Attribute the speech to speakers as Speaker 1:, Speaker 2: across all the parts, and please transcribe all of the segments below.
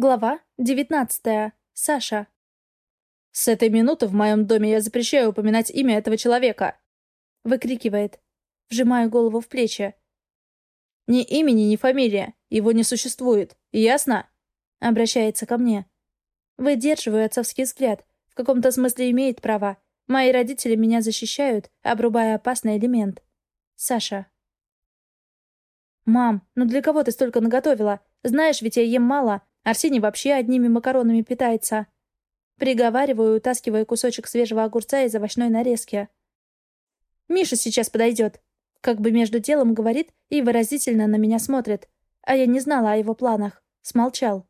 Speaker 1: Глава 19. Саша.
Speaker 2: «С этой минуты в моем доме я запрещаю упоминать имя этого человека!»
Speaker 1: Выкрикивает. Вжимаю голову в плечи.
Speaker 2: «Ни имени, ни фамилия. Его не существует. Ясно?»
Speaker 1: Обращается ко мне. Выдерживаю отцовский взгляд. В каком-то смысле имеет право. Мои родители меня защищают, обрубая опасный элемент. Саша. «Мам, ну для кого ты столько наготовила? Знаешь, ведь я ем мало, Арсений вообще одними макаронами питается. Приговариваю, утаскивая кусочек свежего огурца из овощной нарезки. «Миша сейчас подойдет», — как бы между делом говорит и выразительно на меня смотрит. А я не знала о его планах. Смолчал.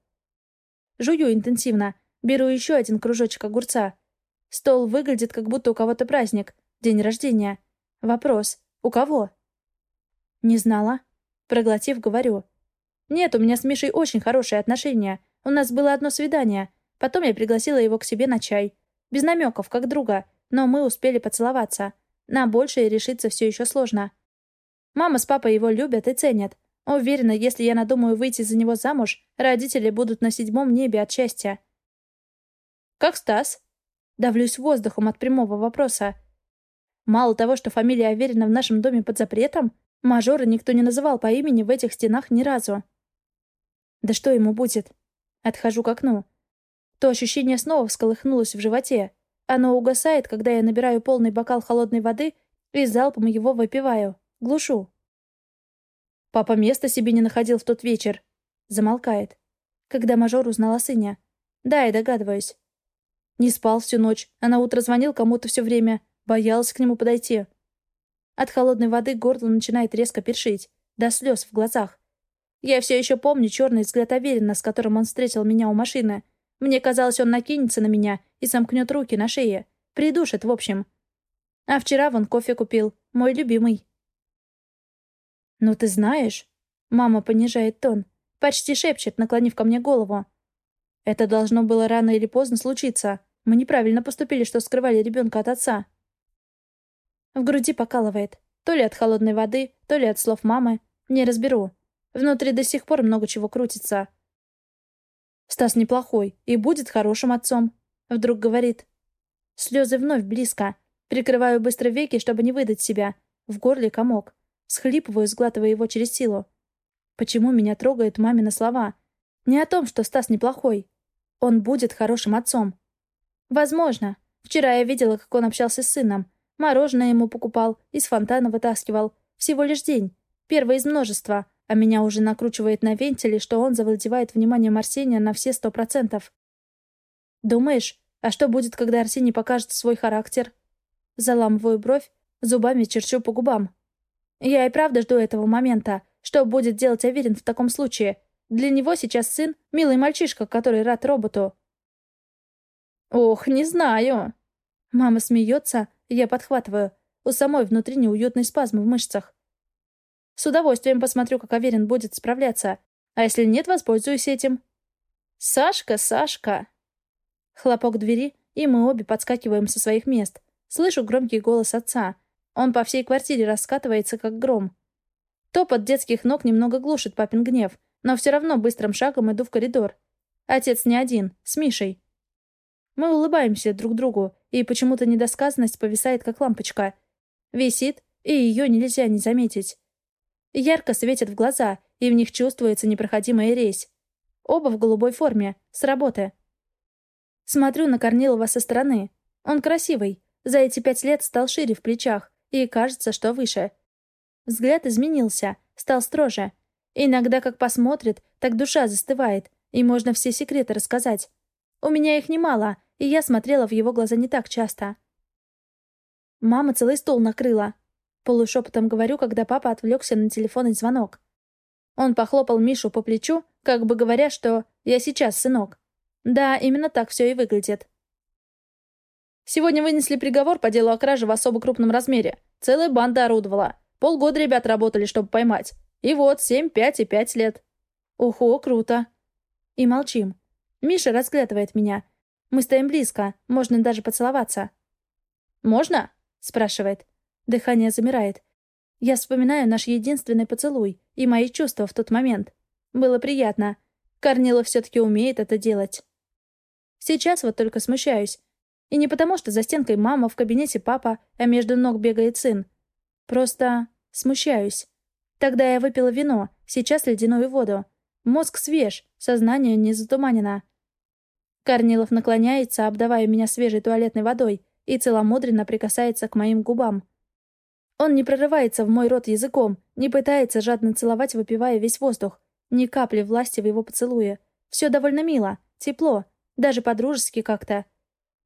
Speaker 1: Жую интенсивно. Беру еще один кружочек огурца. Стол выглядит, как будто у кого-то праздник. День рождения. Вопрос. У кого? Не знала. Проглотив, говорю. «Нет, у меня с Мишей очень хорошие отношения. У нас было одно свидание. Потом я пригласила его к себе на чай. Без намеков, как друга. Но мы успели поцеловаться. На большее решиться все еще сложно. Мама с папой его любят и ценят. Уверена, если я надумаю выйти за него замуж, родители будут на седьмом небе от счастья. «Как Стас?» Давлюсь воздухом от прямого вопроса. Мало того, что фамилия Аверина в нашем доме под запретом, мажора никто не называл по имени в этих стенах ни разу. Да что ему будет? Отхожу к окну. То ощущение снова всколыхнулось в животе. Оно угасает, когда я набираю полный бокал холодной воды и залпом его выпиваю. Глушу. Папа места себе не находил в тот вечер. Замолкает. Когда мажор узнал о сыне. Да, я догадываюсь. Не спал всю ночь, а на утро звонил кому-то все время. Боялась к нему подойти. От холодной воды горло начинает резко першить. До слез в глазах. Я все еще помню черный взгляд Аверина, с которым он встретил меня у машины. Мне казалось, он накинется на меня и сомкнет руки на шее. Придушит, в общем. А вчера вон кофе купил. Мой любимый. «Ну ты знаешь...» Мама понижает тон. Почти шепчет, наклонив ко мне голову. «Это должно было рано или поздно случиться. Мы неправильно поступили, что скрывали ребенка от отца». В груди покалывает. То ли от холодной воды, то ли от слов мамы. Не разберу. Внутри до сих пор много чего крутится. Стас неплохой и будет хорошим отцом. Вдруг говорит. Слезы вновь близко. Прикрываю быстро веки, чтобы не выдать себя. В горле комок. Схлипываю, сглатывая его через силу. Почему меня трогают мамины слова? Не о том, что Стас неплохой. Он будет хорошим отцом. Возможно. Вчера я видела, как он общался с сыном. Мороженое ему покупал, из фонтана вытаскивал. Всего лишь день. Первый из множества а меня уже накручивает на вентиле, что он завладевает вниманием Арсения на все сто процентов. «Думаешь, а что будет, когда Арсений покажет свой характер?» Заламываю бровь, зубами черчу по губам. Я и правда жду этого момента. Что будет делать Аверин в таком случае? Для него сейчас сын — милый мальчишка, который рад роботу. «Ох, не знаю!» Мама смеется, я подхватываю. У самой внутри неуютный спазм в мышцах. С удовольствием посмотрю, как Аверин будет справляться. А если нет, воспользуюсь этим. «Сашка, Сашка!» Хлопок двери, и мы обе подскакиваем со своих мест. Слышу громкий голос отца. Он по всей квартире раскатывается, как гром. Топот детских ног немного глушит папин гнев, но все равно быстрым шагом иду в коридор. Отец не один, с Мишей. Мы улыбаемся друг другу, и почему-то недосказанность повисает, как лампочка. Висит, и ее нельзя не заметить. Ярко светят в глаза, и в них чувствуется непроходимая резь. Оба в голубой форме, с работы. Смотрю на Корнилова со стороны. Он красивый, за эти пять лет стал шире в плечах, и кажется, что выше. Взгляд изменился, стал строже. Иногда, как посмотрит, так душа застывает, и можно все секреты рассказать. У меня их немало, и я смотрела в его глаза не так часто. Мама целый стол накрыла, Полушепотом говорю, когда папа отвлекся на телефонный звонок. Он похлопал Мишу по плечу, как бы говоря, что «я сейчас, сынок». Да, именно так все и выглядит. Сегодня вынесли приговор по делу о краже в особо крупном размере. Целая банда орудовала. Полгода ребят работали, чтобы поймать. И вот, семь, пять и пять лет. Ого, круто. И молчим. Миша разглядывает меня. Мы стоим близко, можно даже поцеловаться. «Можно?» — спрашивает. Дыхание замирает. Я вспоминаю наш единственный поцелуй и мои чувства в тот момент. Было приятно. Корнилов все-таки умеет это делать. Сейчас вот только смущаюсь. И не потому, что за стенкой мама, в кабинете папа, а между ног бегает сын. Просто смущаюсь. Тогда я выпила вино, сейчас ледяную воду. Мозг свеж, сознание не затуманено. Корнилов наклоняется, обдавая меня свежей туалетной водой, и целомудренно прикасается к моим губам. Он не прорывается в мой рот языком, не пытается жадно целовать, выпивая весь воздух. Ни капли власти в его поцелуе. Все довольно мило, тепло, даже по-дружески как-то.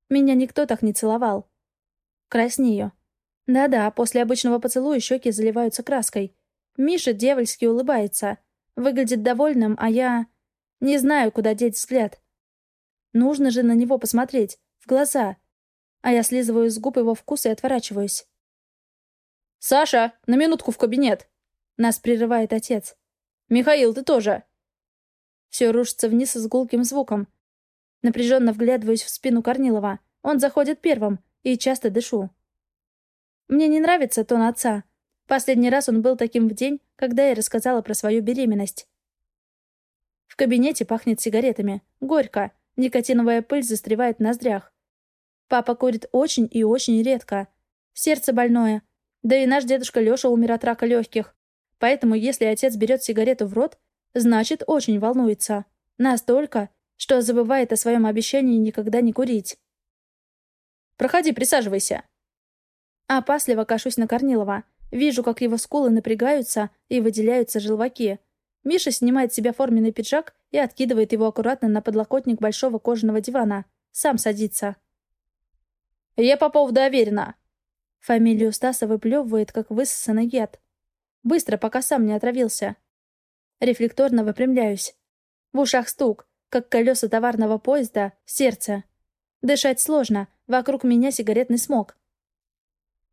Speaker 1: Меня никто так не целовал. Краснею. Да-да, после обычного поцелуя щеки заливаются краской. Миша дьявольски улыбается. Выглядит довольным, а я... Не знаю, куда деть взгляд. Нужно же на него посмотреть, в глаза. А я слизываю с губ его вкус и отворачиваюсь.
Speaker 2: «Саша, на минутку в кабинет!»
Speaker 1: Нас прерывает отец.
Speaker 2: «Михаил, ты тоже!»
Speaker 1: Все рушится вниз с гулким звуком. Напряженно вглядываюсь в спину Корнилова. Он заходит первым, и часто дышу. Мне не нравится тон отца. Последний раз он был таким в день, когда я рассказала про свою беременность. В кабинете пахнет сигаретами. Горько. Никотиновая пыль застревает в ноздрях. Папа курит очень и очень редко. Сердце больное, да и наш дедушка Лёша умер от рака легких. Поэтому, если отец берет сигарету в рот, значит, очень волнуется. Настолько, что забывает о своем обещании никогда не курить.
Speaker 2: «Проходи, присаживайся».
Speaker 1: Опасливо кашусь на Корнилова. Вижу, как его скулы напрягаются и выделяются желваки. Миша снимает с себя форменный пиджак и откидывает его аккуратно на подлокотник большого кожаного дивана. Сам садится.
Speaker 2: «Я по поводу Аверина»,
Speaker 1: Фамилию Стаса выплевывает, как высосанный яд. Быстро, пока сам не отравился. Рефлекторно выпрямляюсь. В ушах стук, как колеса товарного поезда, сердце. Дышать сложно, вокруг меня сигаретный смог.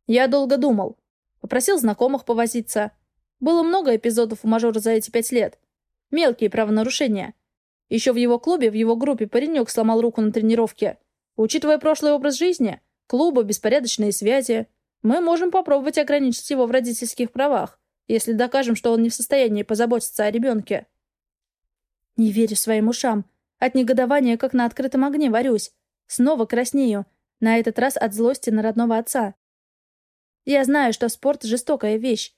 Speaker 2: Я долго думал. Попросил знакомых повозиться. Было много эпизодов у мажора за эти пять лет. Мелкие правонарушения. Еще в его клубе, в его группе паренек сломал руку на тренировке. Учитывая прошлый образ жизни, клуба, беспорядочные связи, мы можем попробовать ограничить его в родительских правах, если докажем, что он не в состоянии позаботиться о ребенке.
Speaker 1: Не верю своим ушам. От негодования, как на открытом огне, варюсь. Снова краснею. На этот раз от злости на родного отца. Я знаю, что спорт — жестокая вещь.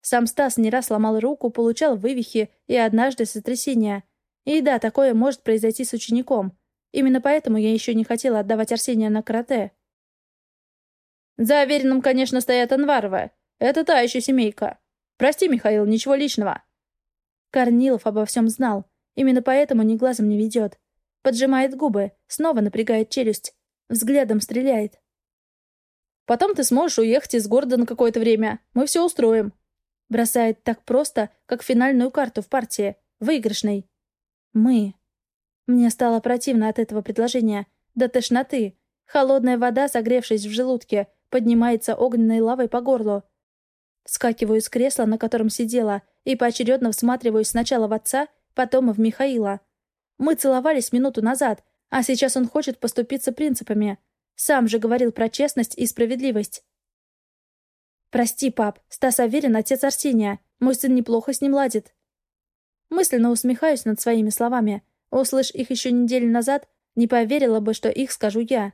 Speaker 1: Сам Стас не раз ломал руку, получал вывихи и однажды сотрясение. И да, такое может произойти с учеником. Именно поэтому я еще не хотела отдавать Арсения на карате.
Speaker 2: За Авериным, конечно, стоят Анваровы. Это та еще семейка. Прости, Михаил, ничего личного.
Speaker 1: Корнилов обо всем знал. Именно поэтому ни глазом не ведет. Поджимает губы, снова напрягает челюсть. Взглядом стреляет.
Speaker 2: Потом ты сможешь уехать из города на какое-то время. Мы все устроим.
Speaker 1: Бросает так просто, как финальную карту в партии. Выигрышной. Мы. Мне стало противно от этого предложения. До тошноты. Холодная вода, согревшись в желудке, поднимается огненной лавой по горлу. Вскакиваю с кресла, на котором сидела, и поочередно всматриваюсь сначала в отца, потом и в Михаила. Мы целовались минуту назад, а сейчас он хочет поступиться принципами. Сам же говорил про честность и справедливость. «Прости, пап, Стас Аверин — отец Арсения. Мой сын неплохо с ним ладит». Мысленно усмехаюсь над своими словами. Услышь их еще неделю назад, не поверила бы, что их скажу я.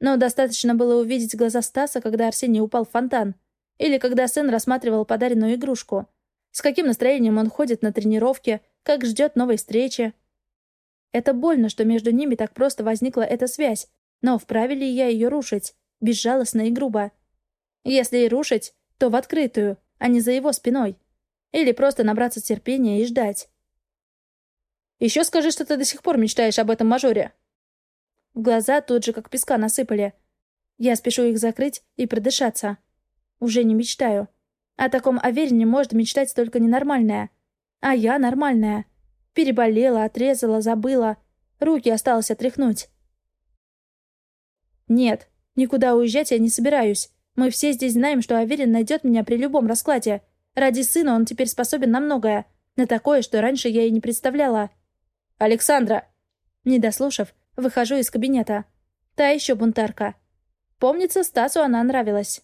Speaker 1: Но достаточно было увидеть глаза Стаса, когда Арсений упал в фонтан. Или когда сын рассматривал подаренную игрушку. С каким настроением он ходит на тренировке, как ждет новой встречи. Это больно, что между ними так просто возникла эта связь, но вправе ли я ее рушить, безжалостно и грубо? Если и рушить, то в открытую, а не за его спиной. Или просто набраться терпения и ждать.
Speaker 2: «Еще скажи, что ты до сих пор мечтаешь об этом мажоре»,
Speaker 1: глаза тут же как песка насыпали. Я спешу их закрыть и продышаться. Уже не мечтаю. О таком Аверине может мечтать только ненормальная. А я нормальная. Переболела, отрезала, забыла. Руки осталось отряхнуть. Нет, никуда уезжать я не собираюсь. Мы все здесь знаем, что Аверин найдет меня при любом раскладе. Ради сына он теперь способен на многое. На такое, что раньше я и не представляла.
Speaker 2: «Александра!»
Speaker 1: Не дослушав, Выхожу из кабинета. Та еще бунтарка. Помнится, Стасу она нравилась.